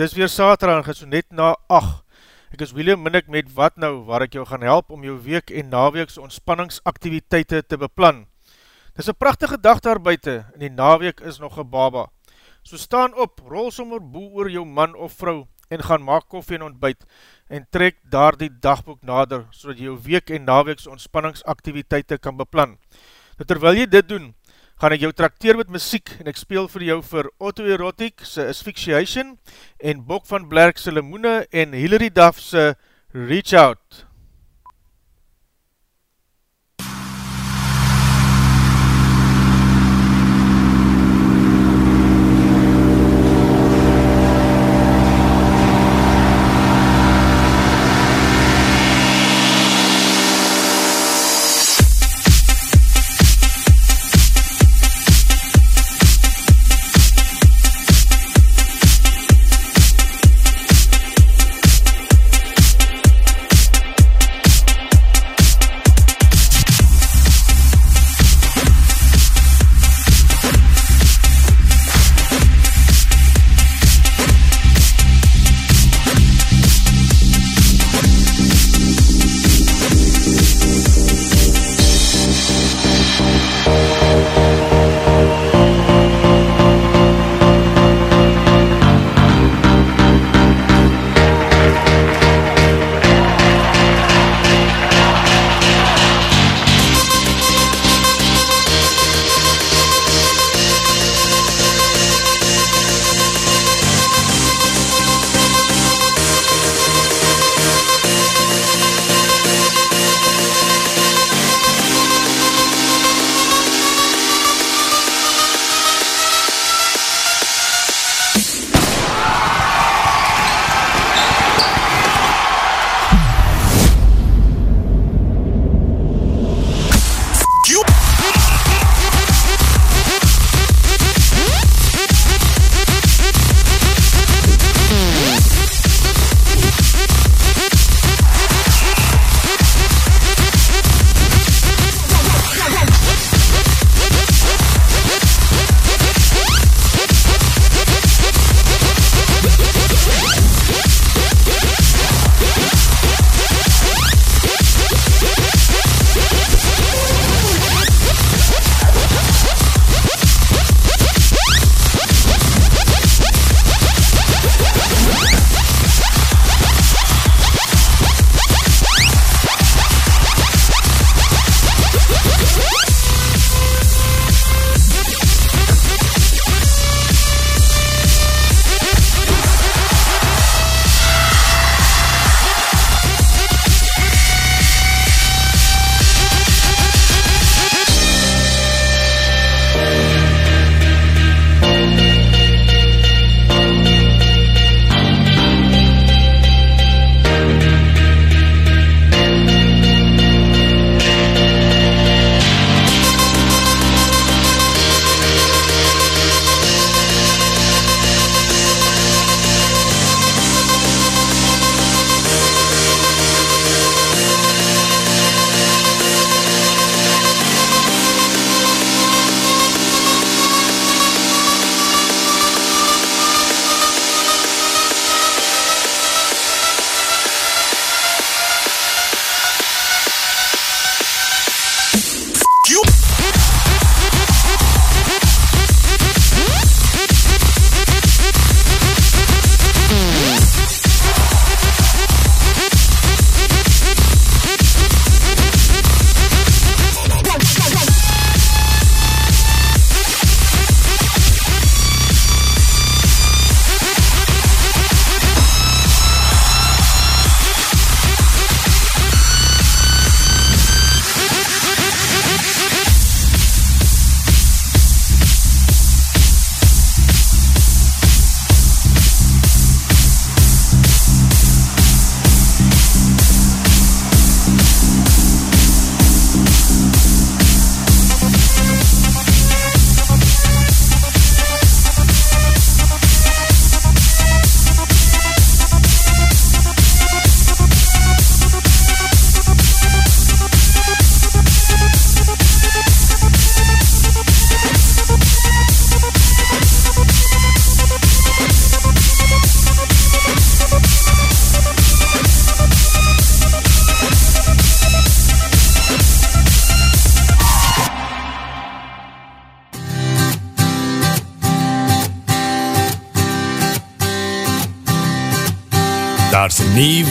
dis weer saterdag en so net na 8. Ek is William Minnick met Wat Nou, waar ek jou gaan help om jou week en naweeks ontspanningsaktiviteite te beplan. Dis een prachtige dag daar buiten en die naweek is nog een baba. So staan op, rol sommer boe oor jou man of vrou en gaan maak koffie en ontbijt en trek daar die dagboek nader, so jou week en naweeks ontspanningsaktiviteite kan beplan. Nou terwyl jy dit doen, gaan ek jou trakteer met muziek en ek speel vir jou vir Otto Erotic se Asphyxiation en Bok van Blerk se Limoene en Hilary Duff se Reach Out.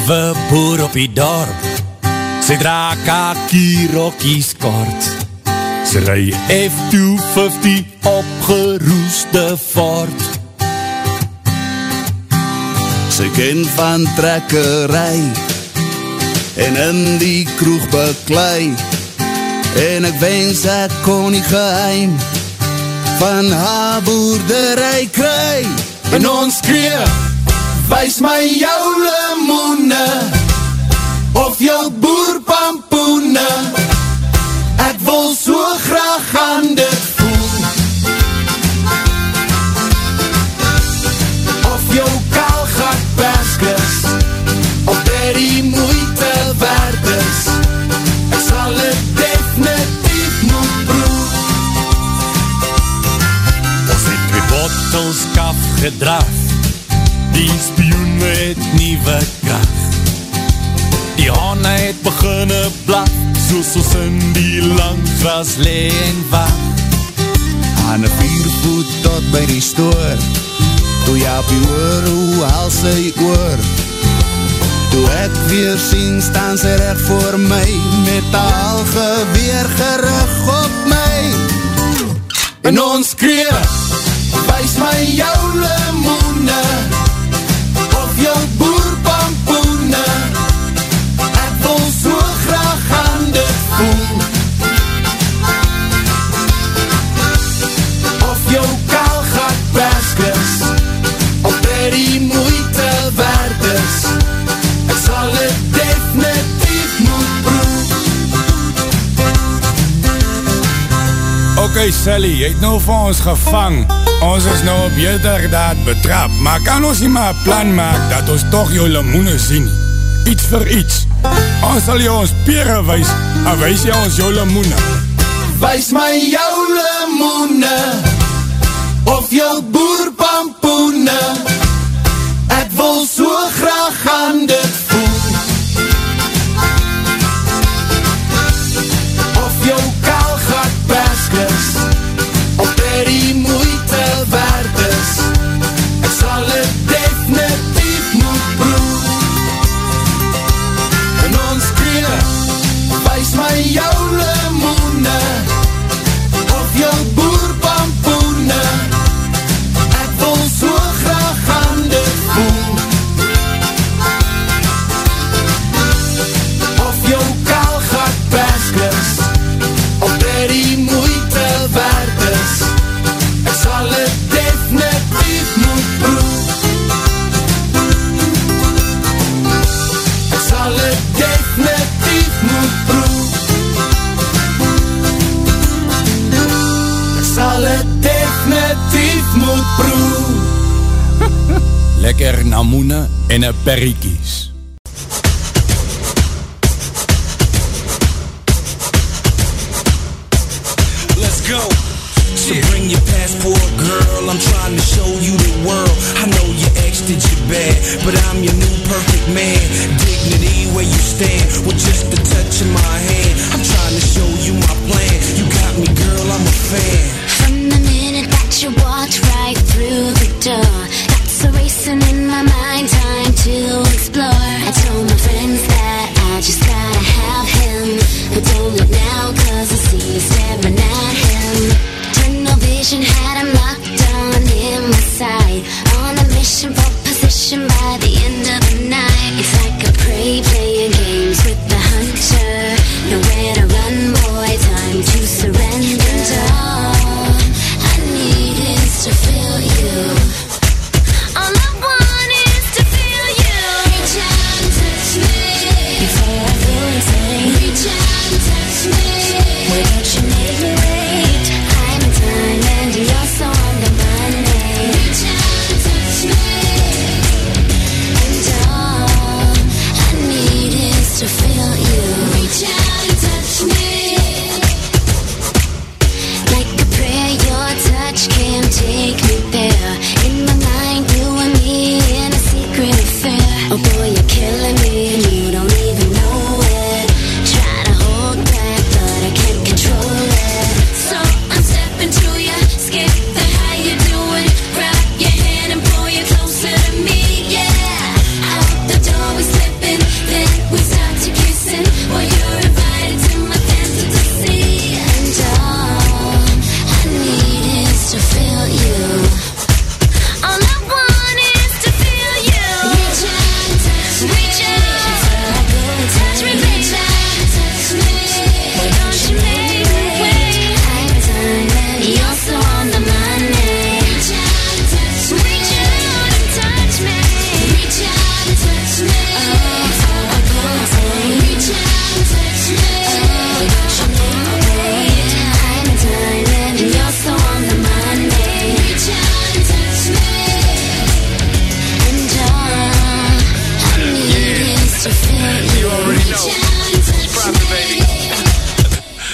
nuwe boer op die dorp Sy draak haar kierokkies kort Sy rui F250 opgeroeste voort Sy ken van trekkerij. En in die kroeg beklui En ek wens ek kon die geheim. Van haar boerderij kry En ons kreeg. Wees my jou Ramona. jy het nou vir ons gevang. Ons is nou op jederdaad betrap, maar kan ons nie maar plan maak dat ons toch jou limoene sien. Iets vir iets. Ons sal jou ons pere wees, en wees jy ons jou limoene. Wees my jou limoene, of jou boerpampoene. Ek wil so graag aan dit voel. Of jou kaalgat perskes.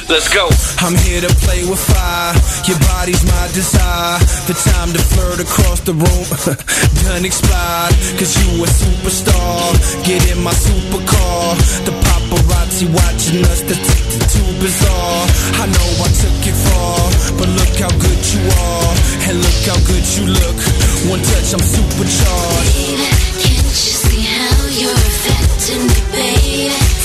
Let's go. I'm here to play with fire. Your body's my desire. The time to flirt across the room done expired. Cause you a superstar. Get in my supercar. The paparazzi watching us. The ticket too bizarre. I know I took it far. But look how good you are. And look how good you look. One touch, I'm supercharged. Baby, can't you see how you're affecting me, baby?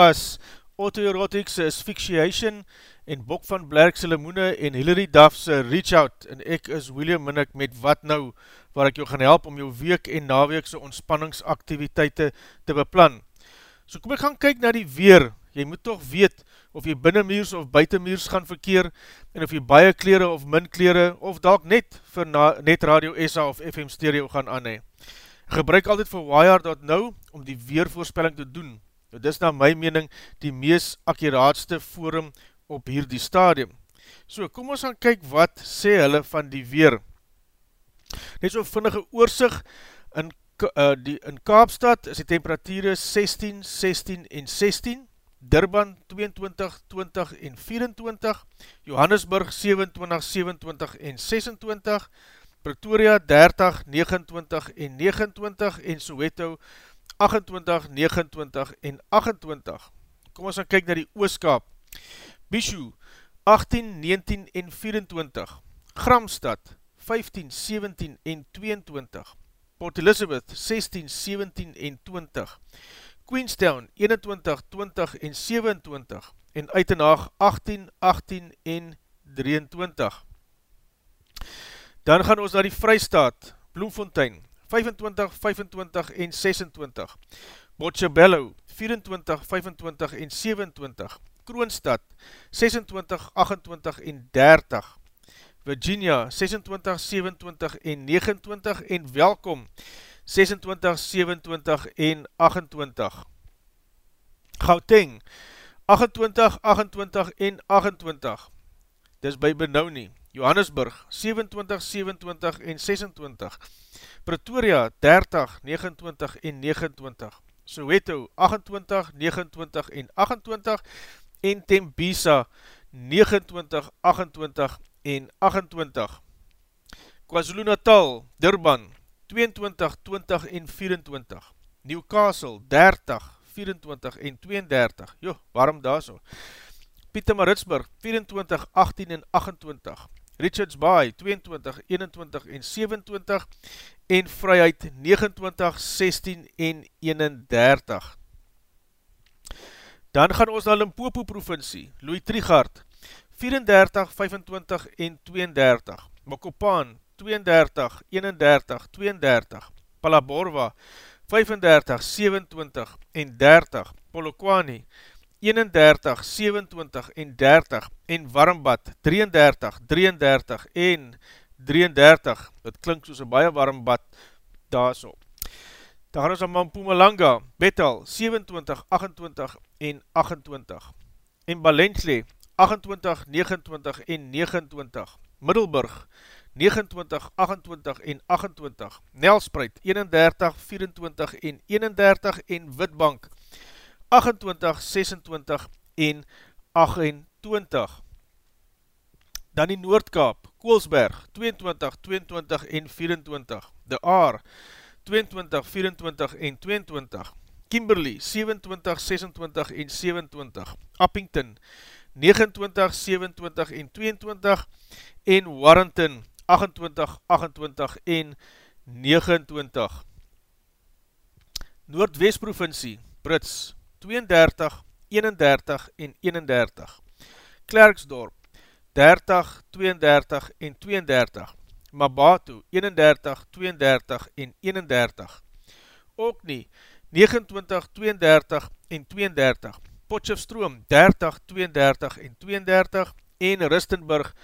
was Autoerotics Asphyxiation en Bok van Blerkse Limoene en Hilary Duff's Reach Out en ek is William Minnick met Wat Nou waar ek jou gaan help om jou week en naweekse ontspanningsaktiviteite te beplan. So kom ek gaan kyk na die weer, jy moet toch weet of jy binnenmuurs of buitenmuurs gaan verkeer en of jy baie kleren of min kleren of dalk net vir na, net Radio SA of FM stereo gaan aanhe. Gebruik altyd vir wire.nou om die weervoorspelling te doen. Nou, dis na my mening die mees akkuraatste forum op hierdie stadium. So, kom ons gaan kyk wat sê hulle van die weer. Net so vinnige oorsig, in, uh, die, in Kaapstad is die temperatuur 16, 16 en 16, Durban 22, 20 en 24, Johannesburg 27, 27 en 26, Pretoria 30, 29 en 29 en Soweto 28, 29 en 28. Kom ons gaan kyk na die ooskaap. Bishu 18, 19 en 24, Gramstad 15, 17 en 22, Port Elizabeth 16, 17 en 20, Queenstown 21, 20 en 27 en Uitenhaag 18, 18 en 23. Dan gaan ons na die Vrystaat, Bloemfontein 25, 25 en 26, Botshabello 24, 25 en 27, Kroonstad 26, 28 en 30, Virginia 26, 27 en 29 en welkom 26, 27 en 28. Gauteng 28, 28 en 28. Dis by Benoni. Johannesburg 27, 27 en 26. Pretoria 30, 29 en 29. Soweto 28, 29 en 28 en Tembisa 29, 28 en 28. KwaZulu Natal, Durban 22, 20 en 24. Newcastle 30, 24 en 32. Jo, waarom daar so? Pietermaritzburg 24, 18 en 28. Richards Bay 22, 21 en 27 en Vryheid 29, 16 en 31. Dan gaan ons na Limpopo provincie, Louis Trigard 34, 25 en 32, Mokopaan 32, 31, 32, Palaborwa 35, 27 en 30, Polokwane 31, 27 en 30 en Warmbad 33, 33 en 33, dit klink soos een baie warmbad daar so. Dan gaan ons aan Mampumalanga, Bethel 27, 28 en 28 en Balensley 28, 29 en 29, Middelburg 29, 28 en 28, Nelspreid 31, 24 en 31 en Witbank 28, 26 en 28. Dan die Noordkaap, Koolsberg, 22, 22 en 24. De Aar, 22, 24 en 22. Kimberley, 27, 26 en 27. Uppington, 29, 27 en 22. En Warrington, 28, 28 en 29. Noordwest provincie, Brits, 32, 31 en 31. Klerksdorp, 30, 32 en 32. Mabatu, 31, 32 en 31. Ook nie, 29, 32 en 32. Potjefstroom, 30, 32 en 32. En Ristenburg,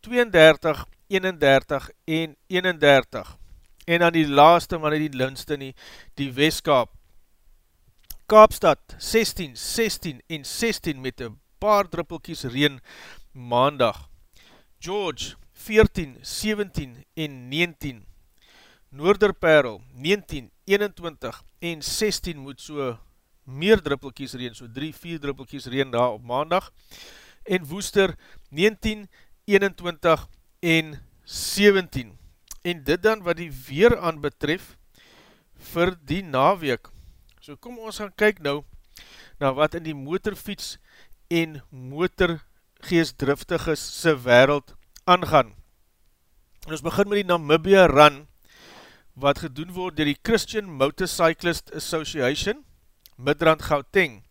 32, 31 en 31. En dan die laaste, maar nie die linste nie, die Westkaap. Kaapstad, 16, 16 en 16 met een paar druppelkies reen maandag. George, 14, 17 en 19. Noorderperl, 19, 21 en 16 moet so meer druppelkies reen, so 3, 4 druppelkies reen daar op maandag. En Woester, 19, 21 en 17. En dit dan wat die weer aan betref vir die naweek. So kom ons gaan kyk nou na wat in die motorfiets en motorgeestdriftiges se wereld aangaan. En ons begin met die Namibia Run, wat gedoen word dier die Christian Motorcyclist Association, Midrand Gauteng.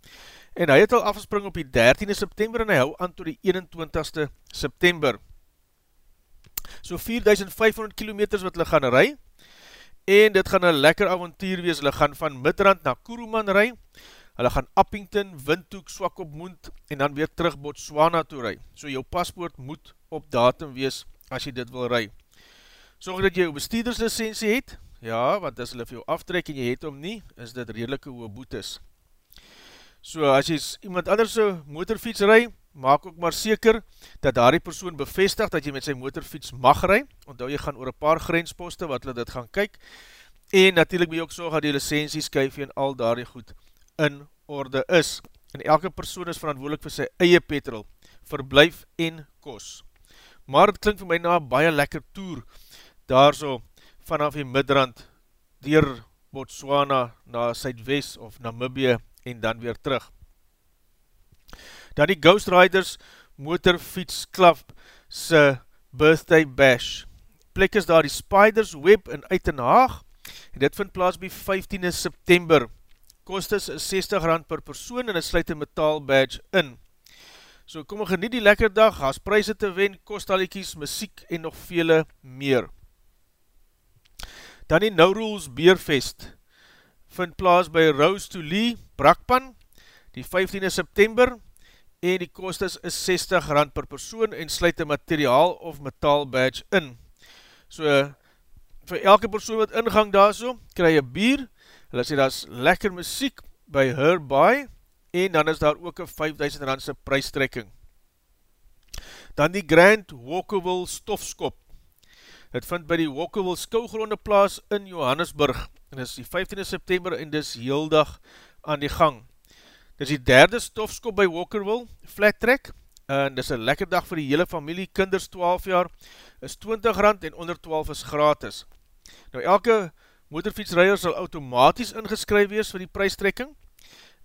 En hy het al afgespring op die 13e September en hy hou aan to die 21ste September. So 4500 kilometers wat hulle gaan ry, en dit gaan een lekker avontuur wees, hulle gaan van Midrand na Kuruman ry, hulle gaan Uppington, Windhoek, Swakopmoend, en dan weer terug Botswana toe ry. So jou paspoort moet op datum wees, as jy dit wil ry. Zorg dat jy jou bestuurderslicensie het, ja, want as hulle vir jou aftrek en jy het om nie, is dit redelike hoë boetes. So as jy iemand anders so motorfiets ry, maak ook maar seker dat daar die persoon bevestig dat jy met sy motorfiets mag ry, want jy gaan oor een paar grensposte wat hulle dit gaan kyk, en natuurlijk moet jy ook sorg dat die licensie skuifie en al daar die goed in orde is. En elke persoon is verantwoordelik vir sy eie petrol, verblijf en kos maar het klink vir my na baie lekker toer, daar so vanaf die midrand, dier Botswana na Zuidwest of Namibie en dan weer terug. Dan die Ghost Riders motorfiets klap se birthday bash. Plek is daar die Spiders Web in Uitenhaag en dit vind plaas by 15 September. Kost is 60 rand per persoon en het sluit een metaal badge in. So kom ons geniet die lekker dag, haas prijse te wen, kostaliekies, muziek en nog vele meer. Dan die No Rules Beerfest vind plaas by Rose to Lee, Brakpan, die 15 September, en die kost is 60 rand per persoon en sluit een materiaal of metaal badge in. So, vir elke persoon wat ingang daar so, krij jy bier, hulle sê dat is lekker muziek by Her Buy, en dan is daar ook een 5000 randse prijstrekking. Dan die Grand Walkerville stofskop. Het vind by die Walkerville skougronde plaas in Johannesburg en is die 15 september en dis heel dag aan die gang. Dis die derde stofskop by Walkerville, flat track, en dis een lekker dag vir die hele familie, kinders 12 jaar, is 20 rand en onder 12 is gratis. Nou elke motorfietsrijder sal automatisch ingeskryf wees vir die prijstrekking,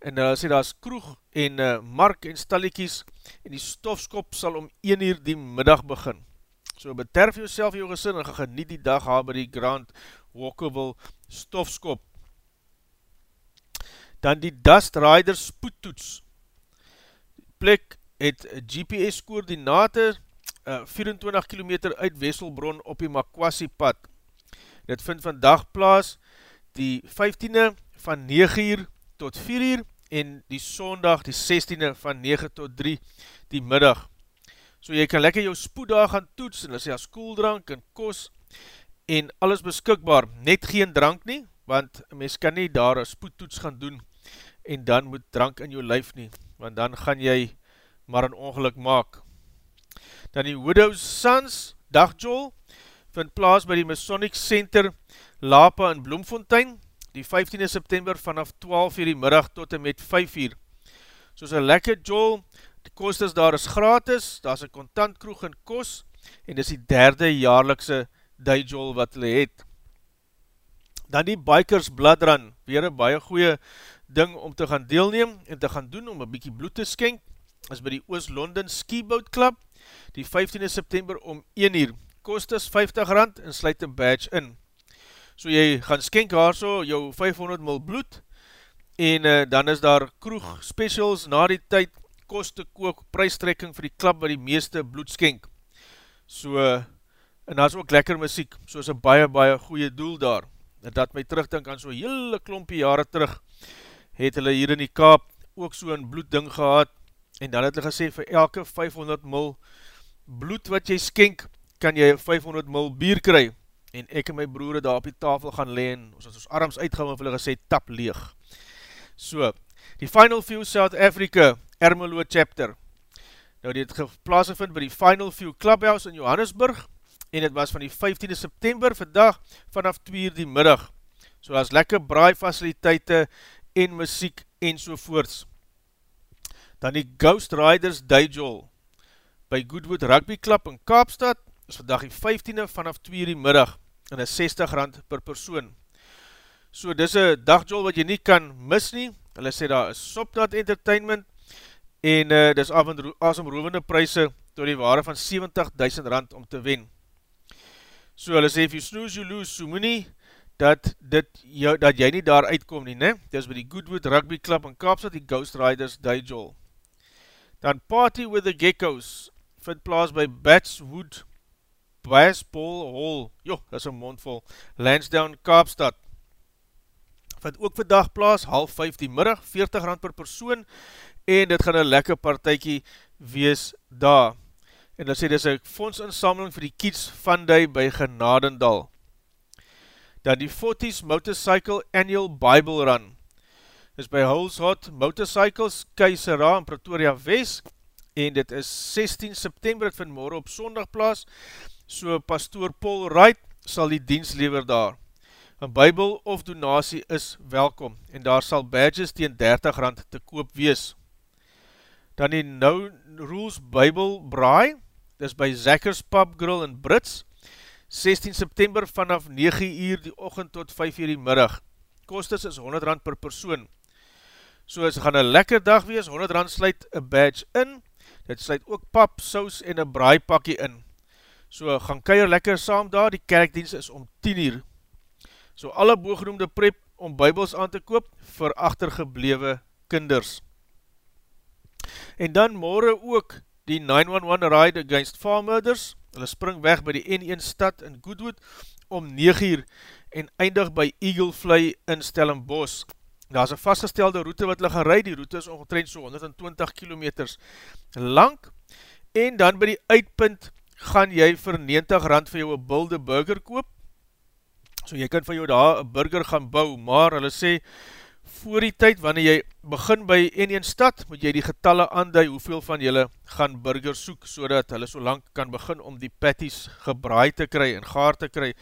en hulle uh, sê daar is kroeg en uh, mark en stalliekies en die stofskop sal om 1 uur die middag begin. So beterf jou self jou gesin en geniet die dag haar by die Grand Walkerville stofskop. Dan die Dust Rider spoedtoets. Plek het GPS koordinate uh, 24 km uit Wesselbron op die Makwasi pad. Dit vind vandag plaas die 15e van 9 uur tot 4 uur en die sondag die 16e van 9 tot 3 die middag. So jy kan lekker jou spoeddag gaan toets en as jy as koeldrank en kos en alles beskikbaar, net geen drank nie, want mens kan nie daar een spoedtoets gaan doen en dan moet drank in jou lyf nie, want dan gaan jy maar een ongeluk maak. Dan die Widows Sons dagjol vind plaas by die Masonic Center Lapa in Bloemfontein, die 15 September vanaf 12 uur die middag tot en met 5 uur. Soos een lekker jol, Die kost is daar is gratis, daar is een contant kroeg en kos, en dis die derde jaarlikse Dijol wat hulle het. Dan die Bikers Blood Run, weer een baie goeie ding om te gaan deelneem en te gaan doen om een bykie bloed te skenk, is by die Oost-London Ski Boat Club, die 15 September om 1 uur. Kost is 50 rand en sluit een badge in. So jy gaan skenk haar so jou 500 mil bloed en uh, dan is daar kroeg specials na die tyd kost te kook prijstrekking vir die klap wat die meeste bloed skenk. So, uh, en daar is ook lekker muziek, so is een baie baie goeie doel daar. En dat my terugdink aan so hele klompie jare terug, het hulle hier in die kaap ook so een bloedding gehad, en dan het hulle gesê, vir elke 500 mil bloed wat jy skenk, kan jy 500 mil bier kry, en ek en my broere daar op die tafel gaan leen, ons het ons arms uitgaan, en hulle gesê, tap leeg. So, die Final Few South Africa, Ermelo Chapter, nou die het geplaasgevind by die Final Few Clubhouse in Johannesburg, en het was van die 15 September, vandag, vanaf 2 uur die middag, so as lekker braai faciliteite, en muziek en sovoorts. Dan die Ghost Riders Dijol by Goodwood Rugby Club in Kaapstad is vandag die 15e vanaf 2 die middag en is 60 rand per persoon. So dis een dagjol wat jy nie kan mis nie, hulle sê daar is Sopnat Entertainment en uh, dis asomrovende prijse door die waarde van 70.000 rand om te wen. So hulle sê, if you snooze you lose, so moet nie dat, dit jou, dat jy nie daar uitkom nie, ne? Dit is by die Goodwood Rugby Club in Kaapstad, die Ghost Riders Dijol. Dan Party with the Geckos vind plaas by Batswood Baseball Hall, joh, dat is een mondvol, Lansdowne, Kaapstad. Vind ook vandag plaas, half vijf die middag, 40 rand per persoon, en dit gaan een lekker partijkie wees daar. En dan sê, dit is een fondsinsameling vir die kids van die by Genadendal dan die Forties Motorcycle Annual Bible Run. Is by Hulshot Motorcycles Keisera in Pretoria West en dit is 16 September het vanmorgen op sondag plaas, so pastoor Paul Wright sal die dienst lever daar. Een bybel of donatie is welkom en daar sal badges teen 30 rand te koop wees. Dan die No Rules Bible Braai, dit is by Zackers Pub Grill in Brits, 16 September vanaf 9 uur die ochend tot 5 uur die middag. Kostes is 100 rand per persoon. So is gaan een lekker dag wees, 100 rand sluit een badge in, dit sluit ook pap, saus en een braaipakkie in. So gaan keier lekker saam daar, die kerkdienst is om 10 uur. So alle boogenoemde prep om bybels aan te koop vir achtergeblewe kinders. En dan morgen ook die 911 Ride Against Farm Murders, Hulle spring weg by die N1 stad in Goodwood om 9 uur en eindig by Eagle Fly in Stellenbos. Daar is een vastgestelde route wat hulle gaan rijd, die route is ongetrend so 120 km lang en dan by die uitpunt gaan jy vir 90 rand vir jou een bulde burger koop. So jy kan vir jou daar een burger gaan bou, maar hulle sê voor die tyd, wanneer jy begin by en een stad, moet jy die getalle aandui hoeveel van julle gaan burgers soek, so dat hulle so lang kan begin om die patties gebraai te kry en gaar te kry,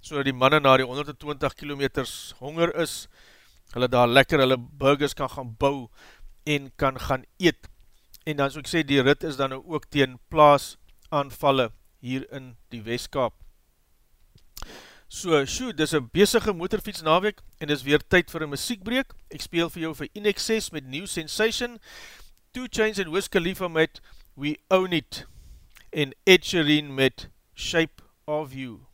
so die manne na die 120 kilometers honger is, hulle daar lekker hulle burgers kan gaan bou en kan gaan eet. En dan so ek sê, die rit is dan ook teen plaas aanvalle hier in die Westkaap. So, sjoe, dis een bezige motorfiets naweek en dis weer tyd vir een muziekbreek. Ek speel vir jou vir Inexcess met New Sensation, Two Chains en Wiz Khalifa met We Own It en Ed Sheeran met Shape of You.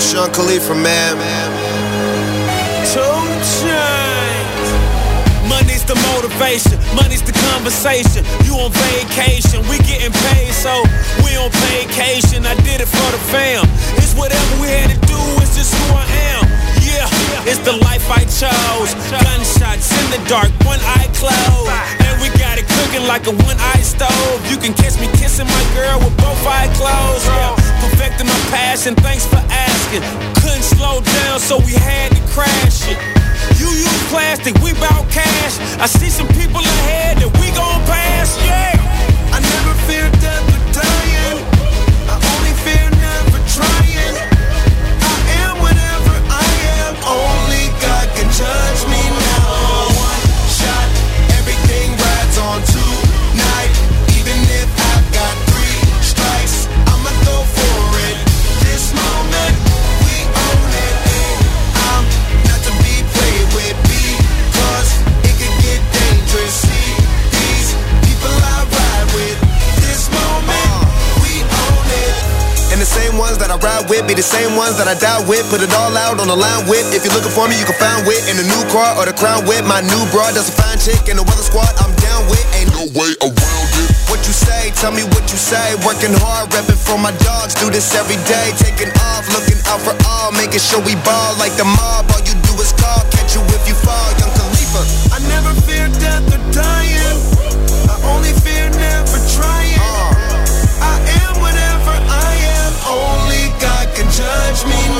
Different, man. Two chains. Money's the motivation, money's the conversation. You on vacation, we getting paid, so we on vacation. I did it for the fam. It's whatever we had to do, it's just who I am. Yeah, it's the life I chose. Gunshots in the dark, one eye closed. And we got it cooking like a one eye stove. You can catch me kissing my girl with both eyes closed. Yeah, perfecting my passion, thanks for asking. Couldn't slow down, so we had to crash it. You use plastic, we bout cash. I see some people ahead that we gon' pass, yeah. I never fear death or dying. With be the same ones that I die with. Put it all out on the line with. If you're looking for me, you can find wit in the new car or the crown with. My new broad, that's a fine chick. in the weather squad, I'm down with. Ain't no way around it. What you say, tell me what you say. Working hard, repping for my dogs. Do this every day. Taking off, looking out for all. Making sure we ball like the mob. All you do is call. Catch you if you fall. Young Khalifa. I never fear death or dying. touch me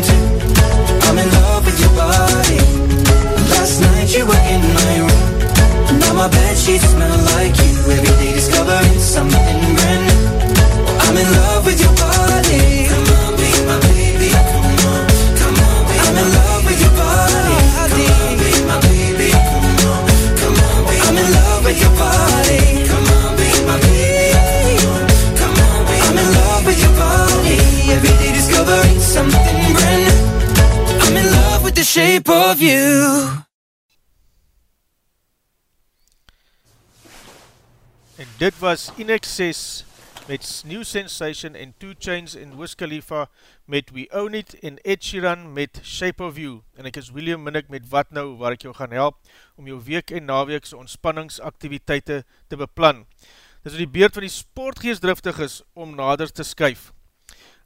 she's dit was In Excess met New Sensation en Two Chains en Wiz Khalifa met We Own It en Ed Sheeran met Shape of You. En ek is William Minnick met Wat Nou waar ek jou gaan help om jou week en naweekse ontspanningsaktiviteite te beplan. Dit is die beurt van die sportgeestdriftig is om nader te skuif.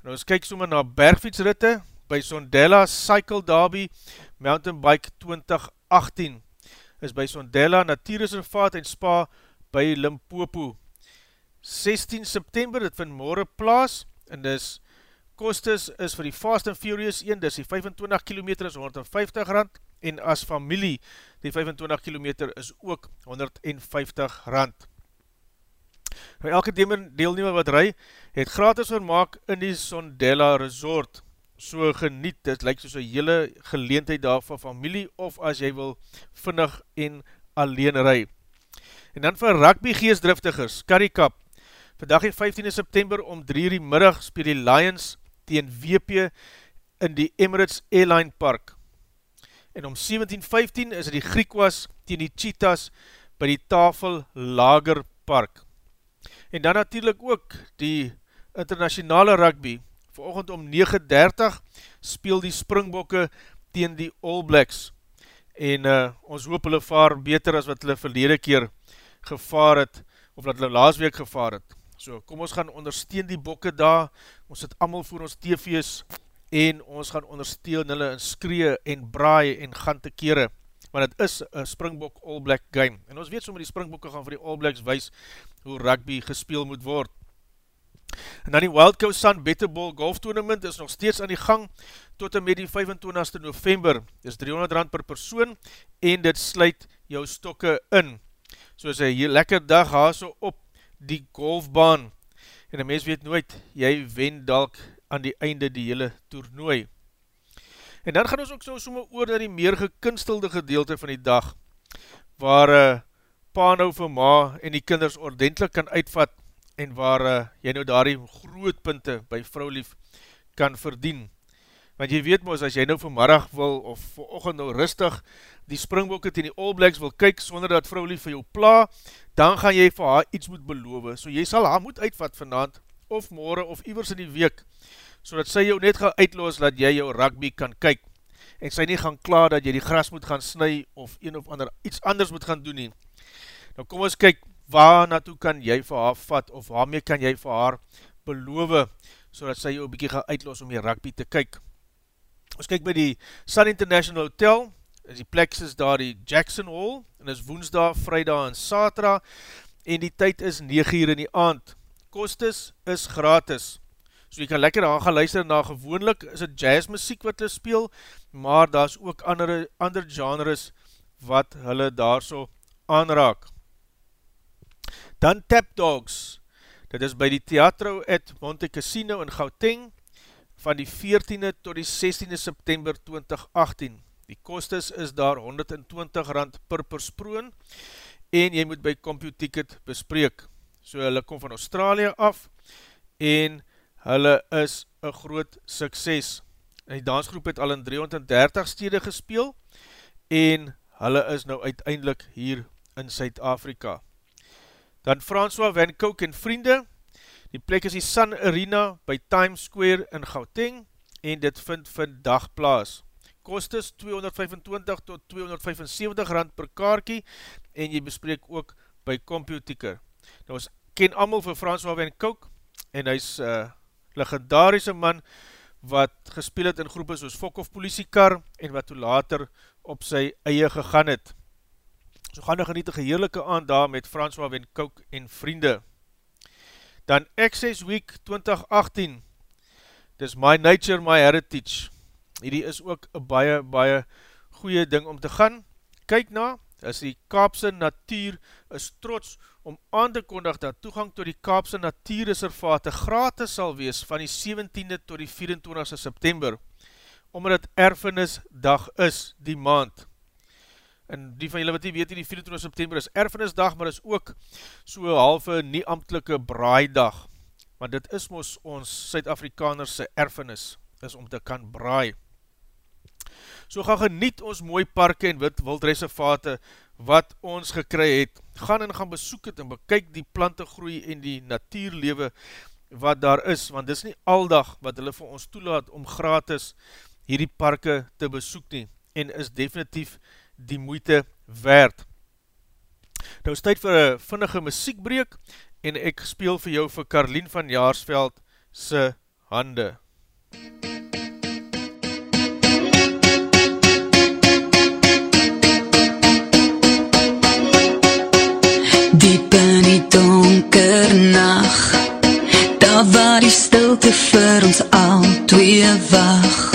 Nou ons kyk somme na bergfietsritte by Sondela Cycle Derby Mountain Bike 2018 is by Sondela Natuurreservaat en Spa by Limpopo. 16 September, dit vind morgen plaas, en dis, kostes is vir die Fast and Furious 1, dis die 25 km is 150 rand, en as familie, die 25 km is ook 150 rand. Nou, elke deelnemer wat rij, het gratis vermaak in die Sondela Resort, so geniet, dit lyk soos een hele geleentheid daar van familie, of as jy wil vinnig en alleen rij. En dan vir rugby geestdriftigers, Curry Cup, vandag die 15 September om 3 uur middag speel die Lions teen WP in die Emirates Airline Park. En om 17.15 is die Griekwas teen die Cheetahs by die Tafel Lager Park. En dan natuurlijk ook die internationale rugby, verochend om 9.30 speel die Springbokke teen die All Blacks. En uh, ons hoop hulle vaar beter as wat hulle verlede keer gevaar het, of wat hulle laas week gevaar het. So, kom ons gaan ondersteun die bokke daar, ons sit allemaal voor ons tv's, en ons gaan ondersteun hulle in skree en braai en gaan te kere, want het is een Springbok All Black game. En ons weet so met die Springbokke gaan vir die All Blacks wees hoe rugby gespeel moet word. En dan die Wild Coast Sun Better Ball Golf Tournament is nog steeds aan die gang tot en met die 25ste november. Dit is 300 rand per persoon en dit sluit jou stokke in soos een lekker dag haas op die golfbaan, en die mens weet nooit, jy wen dalk aan die einde die hele toernooi. En dan gaan ons ook so somme oor na die meer gekunstelde gedeelte van die dag, waar uh, pa nou vir ma en die kinders ordentlik kan uitvat, en waar uh, jy nou daar die grootpunte by vrouwlief kan verdien. Want jy weet moos, as jy nou vanmiddag wil, of vanochtend nou rustig, die springbokke ten die All Blacks wil kyk, sonder dat vrou lief vir jou pla, dan gaan jy vir haar iets moet beloof, so jy sal haar moet uitvat vanavond, of morgen, of iwers in die week, so dat sy jou net gaan uitloos, dat jy jou rugby kan kyk, en sy nie gaan klaar dat jy die gras moet gaan snu, of een of ander, iets anders moet gaan doen nie. Nou kom ons kyk, waar naartoe kan jy vir haar vat, of waarmee kan jy vir haar beloof, so dat sy jou een bykie gaan uitloos om die rugby te kyk. Ons kyk by die Sun International Hotel, is die plek is daar die Jackson Hall, en is woensdag, vrijdag en satra, en die tyd is 9 uur in die aand. Kostes is gratis, so jy kan lekker aan gaan luister na gewoonlik, is het jazz muziek wat hulle speel, maar daar is ook andere, ander genres wat hulle daar so aanraak. Dan Tap Dogs, dit is by die Teatro at Monte Casino in Gauteng, van die 14e tot die 16e September 2018. Die kostes is daar 120 rand per persproon en jy moet by CompuTicket bespreek. So hulle kom van Australië af en hulle is een groot sukses. Die dansgroep het al in 330 stede gespeel en hulle is nou uiteindelik hier in Suid-Afrika. Dan François Van Kouk en vriende, Die plek is die Sun Arena by Times Square in Gauteng en dit vind vandag plaas. Kost is 225 tot 275 rand per kaarkie en jy bespreek ook by Computiker. Nou ons ken allemaal vir François Van Kouk en hy is uh, legendarische man wat gespeel het in groepen soos Fokhoff Politiekar en wat toe later op sy eie gegaan het. So gaan een genietige heerlijke aand daar met François Van Kouk en vriende. Dan Access Week 2018, dis My Nature, My Heritage. Hierdie is ook een baie, baie goeie ding om te gaan. Kyk na, as die Kaapse Natuur is trots om aan te kondig dat toegang to die Kaapse Natuurreservate gratis sal wees van die 17e tot die 24e September, omdat het erfenisdag is die maand en die van julle wat nie weet, die 24 september is erfenisdag, maar is ook so halve nie amtelike braaidag, want dit is ons ons Suid-Afrikanerse erfenis, is om te kan braai. So gaan geniet ons mooi parke en wit wildreservate wat ons gekry het, gaan en gaan besoek het en bekyk die plante groei en die natuurlewe wat daar is, want dit is nie aldag wat hulle vir ons toelaat om gratis hierdie parke te besoek nie, en is definitief die moeite werd. Nou is tyd vir een vinnige muziekbreek en ek speel vir jou vir Karlien van Jaarsveld se hande. Diep in die donker nacht Daar waar die stilte vir ons al twee wacht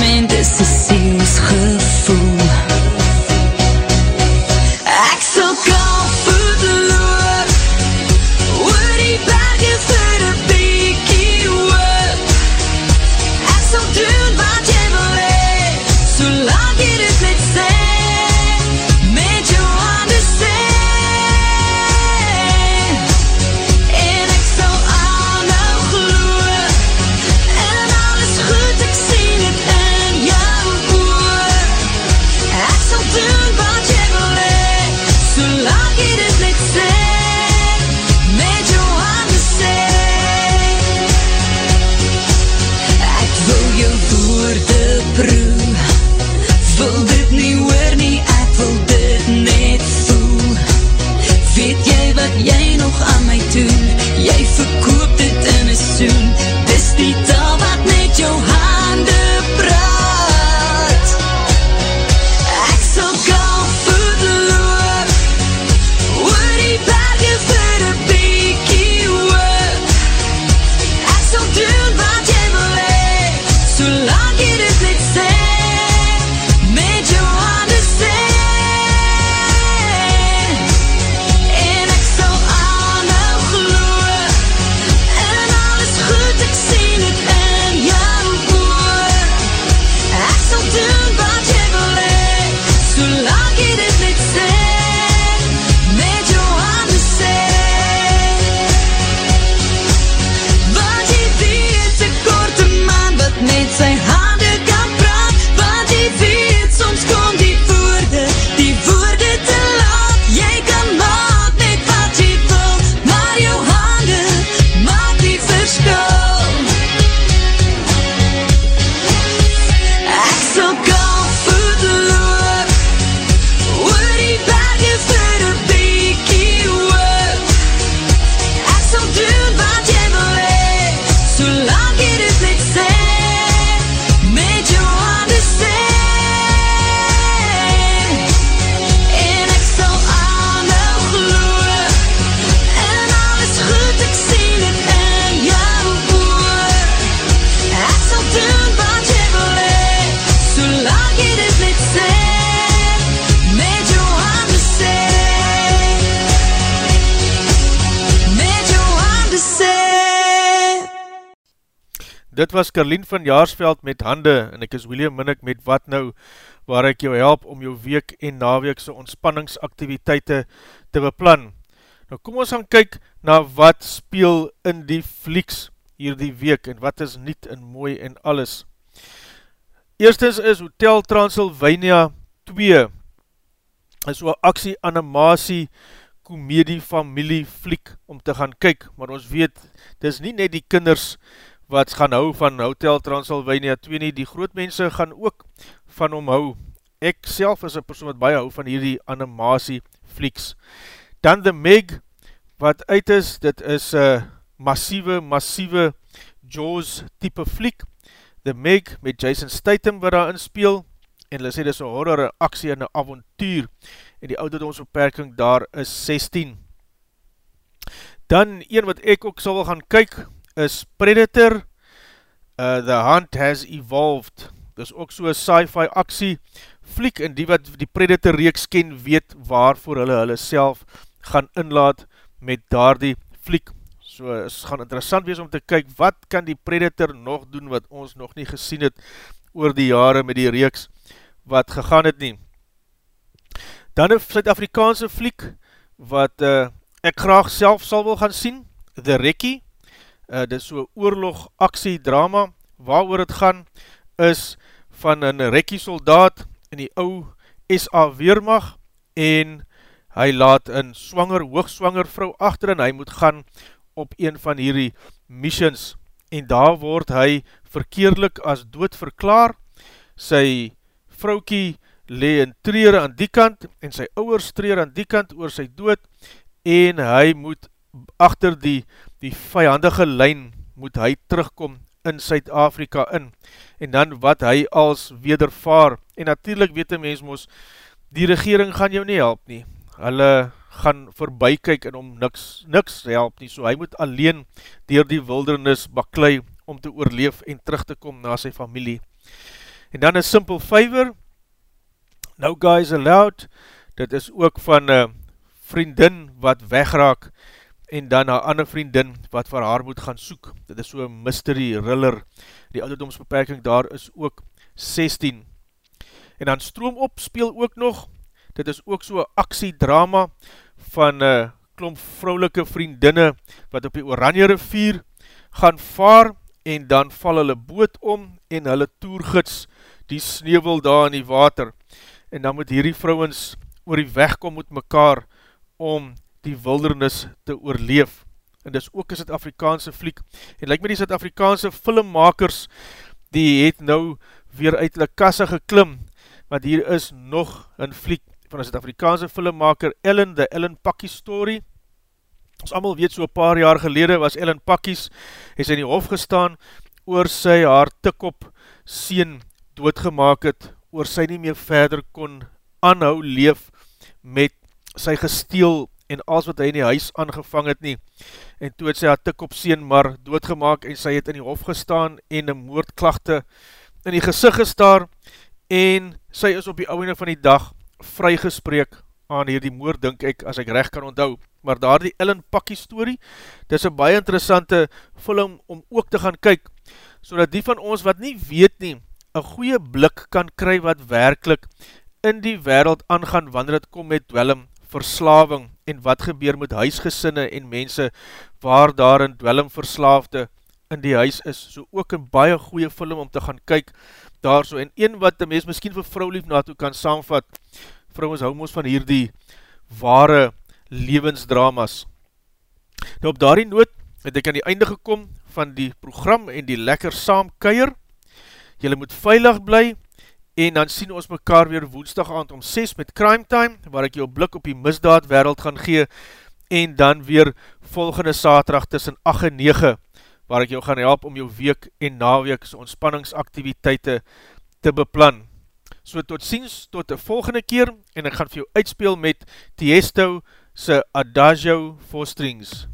dit was Carlien van Jaarsveld met hande en ek is William Minnick met wat nou waar ek jou help om jou week en naweekse ontspanningsaktiviteite te beplan. Nou kom ons gaan kyk na wat speel in die flieks hier die week en wat is niet en mooi en alles. Eerstens is Hotel Transylvania 2 is so aksie animatie komedie familie fliek om te gaan kyk, maar ons weet, dis nie net die kinders wat gaan hou van Hotel Transylvania 2 nie, die groot mense gaan ook van hom hou. Ek self is een persoon wat baie hou van hierdie animatie flieks. Dan The Meg, wat uit is, dit is een massieve, massieve Jaws type fliek. The Meg met Jason Statham wat daar inspeel, en hulle sê dit is een horror, een aksie en een avontuur, en die ouderdomsbeperking daar is 16. Dan, een wat ek ook sal gaan kyk, is Predator, uh, The Hunt Has Evolved, dit is ook so'n sci-fi aksie, fliek en die wat die Predator reeks ken, weet waarvoor hulle hulle self gaan inlaat met daar die fliek. So is gaan interessant wees om te kyk, wat kan die Predator nog doen wat ons nog nie gesien het oor die jare met die reeks wat gegaan het nie. Dan een Suid-Afrikaanse fliek wat uh, ek graag self sal wil gaan sien, The Rekkie, uh, dit is so oorlog aksie drama, waar oor het gaan, is van een rekkie soldaat in die ou SA Weermag en hy laat een swanger, hoogswanger vrou achter en hy moet gaan op een van hierdie missions. En daar word hy verkeerlik as dood verklaar, sy vroukie lee in treur aan die kant en sy ouwers treur aan die kant oor sy dood en hy moet achter die die vijandige lijn moet hy terugkom in Suid-Afrika in, en dan wat hy als wedervaar, en natuurlijk weet die mens moes, die regering gaan jou nie help nie, hulle gaan voorbij kyk en om niks, niks help nie, so hy moet alleen dier die wildernis baklui om te oorleef en terug te kom na sy familie. En dan een simple favor, No Guys Allowed, dit is ook van een vriendin wat wegraak, en dan haar ander vriendin wat vir haar moet gaan soek. Dit is so een mystery riller. Die ouderdomsbeperking daar is ook 16. En dan Stroom op speel ook nog, dit is ook so een aksiedrama van uh, klomp vrouwelike vriendinne wat op die Oranje rivier gaan vaar en dan val hulle boot om en hulle toergids die sneeuwel daar in die water. En dan moet hierdie vrouwens oor die weg kom met mekaar om die wildernis te oorleef. En dis ook een Zuid-Afrikaanse fliek. En lyk my die Zuid-Afrikaanse filmmakers, die het nou weer uit die kasse geklim, want hier is nog een fliek van een Zuid-Afrikaanse filmmaker, Ellen, the Ellen Pakkie Story. Ons allemaal weet, so paar jaar gelede was Ellen Pakkies, hy is in die hof gestaan, oor sy haar tikop sien doodgemaak het, oor sy nie meer verder kon aanhou leef met sy gesteel en als wat hy in die huis aangevang het nie, en toe het sy haar tik op sien maar doodgemaak, en sy het in die hof gestaan, en een moordklachte in die gezicht gestaar, en sy is op die ouwene van die dag vrygespreek aan hierdie moord, dink ek, as ek recht kan onthou. Maar daar die Ellen Pakkie story, dit is een baie interessante film om ook te gaan kyk, so die van ons wat nie weet nie, een goeie blik kan kry wat werkelijk in die wereld aangaan, wanneer het kom met dwellum, verslaving, en wat gebeur met huisgesinne en mense waar daar een dwellingverslaafde in die huis is, so ook een baie goeie film om te gaan kyk daar so, en een wat die mens miskien vir vrou lief naartoe kan saamvat, vrou ons hou ons van hier die ware levensdramas. Nou op daardie noot het ek aan die einde gekom van die program en die lekker saam keier, jylle moet veilig bly, en dan sien ons mekaar weer woensdag aand om 6 met Crime Time, waar ek jou blik op die misdaad wereld gaan gee, en dan weer volgende saterdag tussen 8 en 9, waar ek jou gaan help om jou week en naweekse ontspanningsaktiviteite te beplan. So tot ziens, tot die volgende keer, en ek gaan vir jou uitspeel met Tiesto se Adagio for Strings.